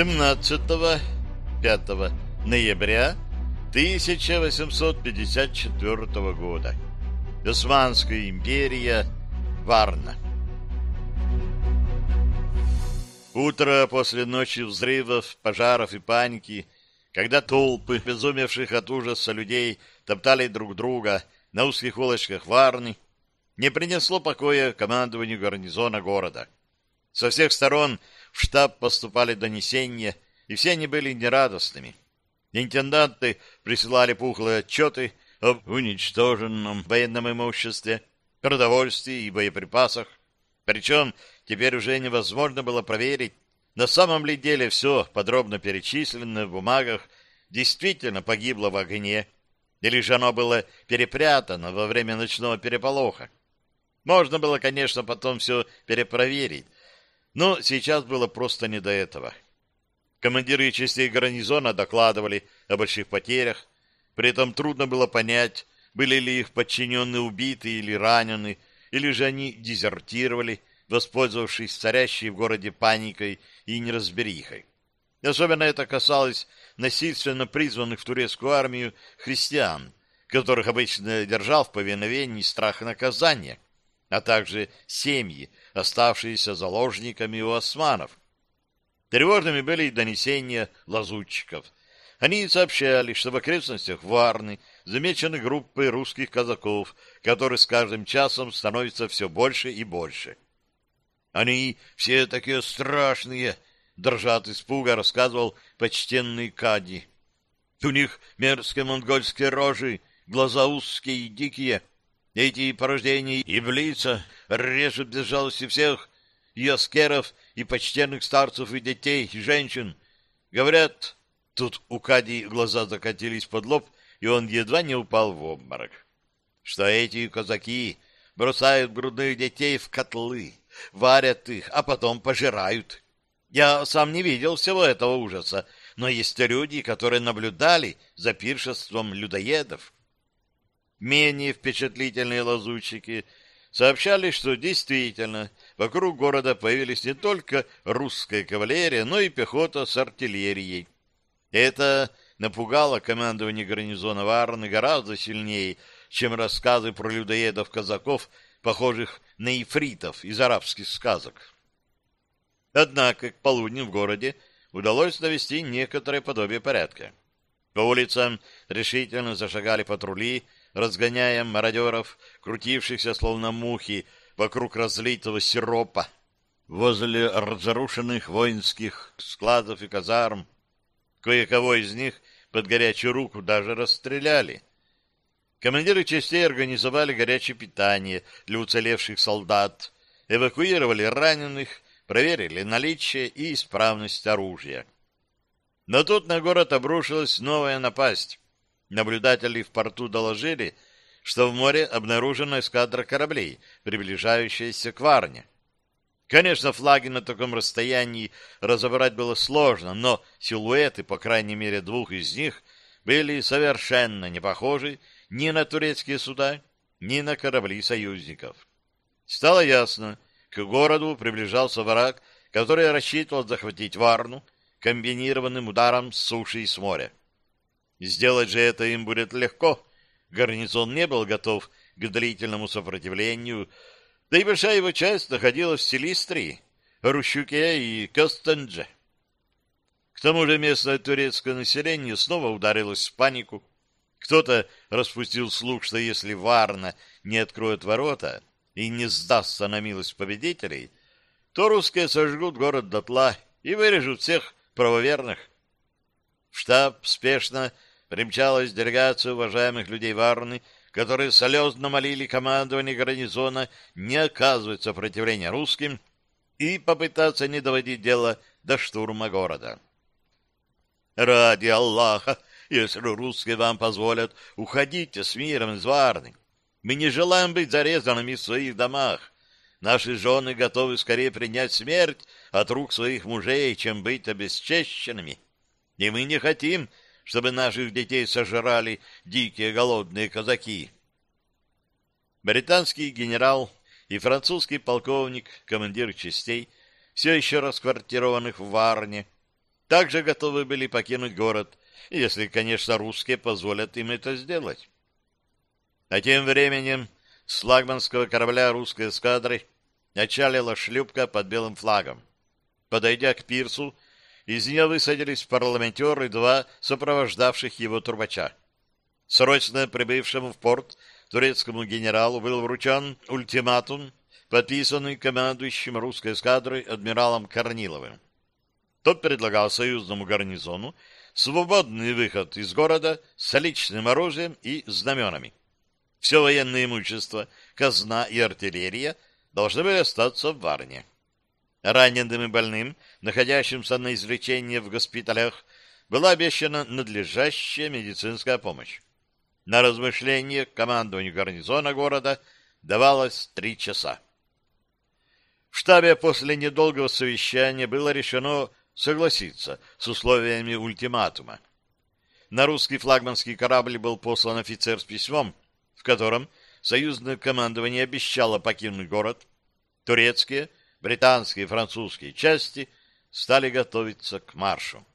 17-5 ноября 1854 года. Османская империя, Варна. Утро после ночи взрывов, пожаров и паники, когда толпы безумевших от ужаса людей топтали друг друга на узких улочках Варны, не принесло покоя командованию гарнизона города. Со всех сторон в штаб поступали донесения, и все они были нерадостными. Интенданты присылали пухлые отчеты об уничтоженном военном имуществе, продовольствии и боеприпасах. Причем теперь уже невозможно было проверить, на самом ли деле все подробно перечисленное в бумагах действительно погибло в огне, или же оно было перепрятано во время ночного переполоха. Можно было, конечно, потом все перепроверить, но сейчас было просто не до этого. Командиры частей гарнизона докладывали о больших потерях, при этом трудно было понять, были ли их подчиненные убиты или ранены, или же они дезертировали, воспользовавшись царящей в городе паникой и неразберихой. Особенно это касалось насильственно призванных в турецкую армию христиан, которых обычно держал в повиновении страх наказания, а также семьи, оставшиеся заложниками у османов. Тревожными были и донесения лазутчиков. Они сообщали, что в окрестностях Варны замечены группы русских казаков, которые с каждым часом становятся все больше и больше. «Они все такие страшные!» — дрожа от испуга, рассказывал почтенный Кади. «У них мерзкие монгольские рожи, глаза узкие и дикие, эти порождения Иблиса режут без жалости всех, и аскеров, и почтенных старцев, и детей, и женщин. Говорят, тут у Кади глаза закатились под лоб, и он едва не упал в обморок, что эти казаки бросают грудных детей в котлы, варят их, а потом пожирают. Я сам не видел всего этого ужаса, но есть люди, которые наблюдали за пиршеством людоедов. Менее впечатлительные лазутчики сообщали, что действительно вокруг города появились не только русская кавалерия, но и пехота с артиллерией. Это напугало командование гарнизона Варны гораздо сильнее, чем рассказы про людоедов-казаков, похожих на ифритов из арабских сказок. Однако к полудню в городе удалось довести некоторое подобие порядка. По улицам решительно зашагали патрули, разгоняя мародеров, крутившихся словно мухи вокруг разлитого сиропа, возле разрушенных воинских складов и казарм. Кое-кого из них под горячую руку даже расстреляли. Командиры частей организовали горячее питание для уцелевших солдат, эвакуировали раненых, проверили наличие и исправность оружия. Но тут на город обрушилась новая напасть. Наблюдатели в порту доложили, что в море обнаружена эскадра кораблей, приближающаяся к Варне. Конечно, флаги на таком расстоянии разобрать было сложно, но силуэты, по крайней мере, двух из них были совершенно не похожи ни на турецкие суда, ни на корабли союзников. Стало ясно, к городу приближался враг, который рассчитывал захватить Варну комбинированным ударом с суши и с моря. Сделать же это им будет легко. Гарнизон не был готов к длительному сопротивлению, да и большая его часть находилась в Силистрии, Рущуке и Костендже. К тому же местное турецкое население снова ударилось в панику. Кто-то распустил слух, что если Варна не откроет ворота и не сдастся на милость победителей, то русские сожгут город дотла и вырежут всех правоверных. В штаб спешно примчалась делегация уважаемых людей Варны, которые слезно молили командование гарнизона не оказывать сопротивления русским и попытаться не доводить дело до штурма города. «Ради Аллаха, если русские вам позволят, уходите с миром из Варны. Мы не желаем быть зарезанными в своих домах. Наши жены готовы скорее принять смерть от рук своих мужей, чем быть обесчещенными. И мы не хотим, чтобы наших детей сожрали дикие голодные казаки. Британский генерал и французский полковник, командир частей, все еще расквартированных в Варне, также готовы были покинуть город, если, конечно, русские позволят им это сделать. А тем временем с флагманского корабля русской эскадры началила шлюпка под белым флагом. Подойдя к пирсу, из нее высадились парламентеры и два сопровождавших его трубача. Срочно прибывшему в порт турецкому генералу был вручен ультиматум, подписанный командующим русской эскадрой адмиралом Корниловым. Тот предлагал союзному гарнизону свободный выход из города с личным оружием и знаменами. Все военное имущество, казна и артиллерия должны были остаться в Варне. Раненым и больным, находящимся на излечении в госпиталях, была обещана надлежащая медицинская помощь. На размышление командованию гарнизона города давалось три часа. В штабе после недолгого совещания было решено согласиться с условиями ультиматума. На русский флагманский корабль был послан офицер с письмом, в котором союзное командование обещало покинуть город. Турецкие, британские и французские части стали готовиться к маршу.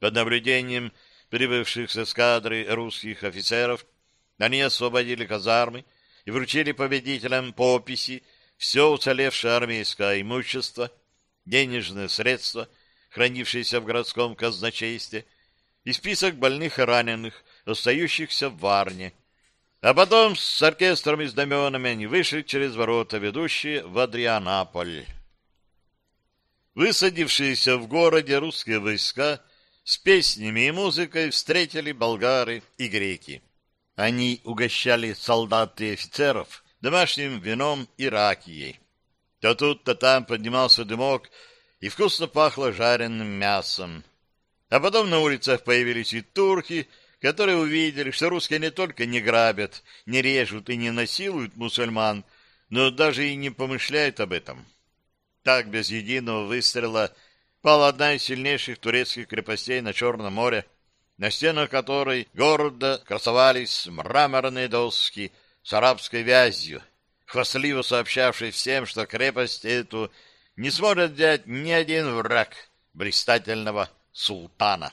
Под наблюдением прибывших с эскадры русских офицеров они освободили казармы и вручили победителям по описи все уцелевшее армейское имущество, денежные средства, хранившиеся в городском казначействе, и список больных и раненых, остающихся в Варне. А потом с оркестром и знаменами они вышли через ворота, ведущие в Адрианаполь. Высадившиеся в городе русские войска с песнями и музыкой встретили болгары и греки. Они угощали солдат и офицеров домашним вином и ракией. То тут, то там поднимался дымок, и вкусно пахло жареным мясом. А потом на улицах появились и турки, которые увидели, что русские не только не грабят, не режут и не насилуют мусульман, но даже и не помышляют об этом. Так, без единого выстрела, пала одна из сильнейших турецких крепостей на Черном море, на стенах которой гордо красовались мраморные доски — с арабской вязью, хвастливо сообщавший всем, что крепость эту не сможет взять ни один враг блистательного султана.